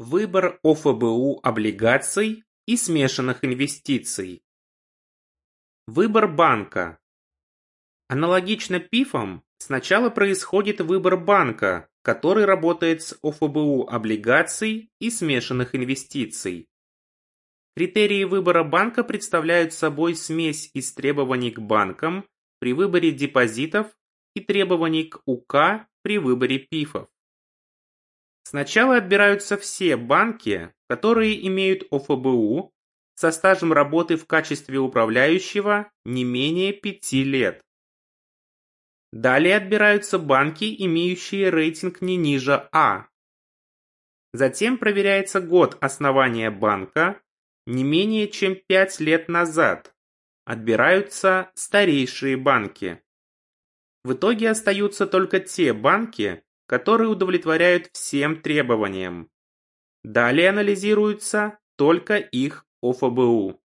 Выбор ОФБУ облигаций и смешанных инвестиций. Выбор банка. Аналогично ПИФам, сначала происходит выбор банка, который работает с ОФБУ облигаций и смешанных инвестиций. Критерии выбора банка представляют собой смесь из требований к банкам при выборе депозитов и требований к УК при выборе ПИФов. Сначала отбираются все банки, которые имеют ОФБУ со стажем работы в качестве управляющего не менее 5 лет. Далее отбираются банки, имеющие рейтинг не ниже А. Затем проверяется год основания банка не менее чем 5 лет назад. Отбираются старейшие банки. В итоге остаются только те банки, которые удовлетворяют всем требованиям. Далее анализируется только их ОФБУ.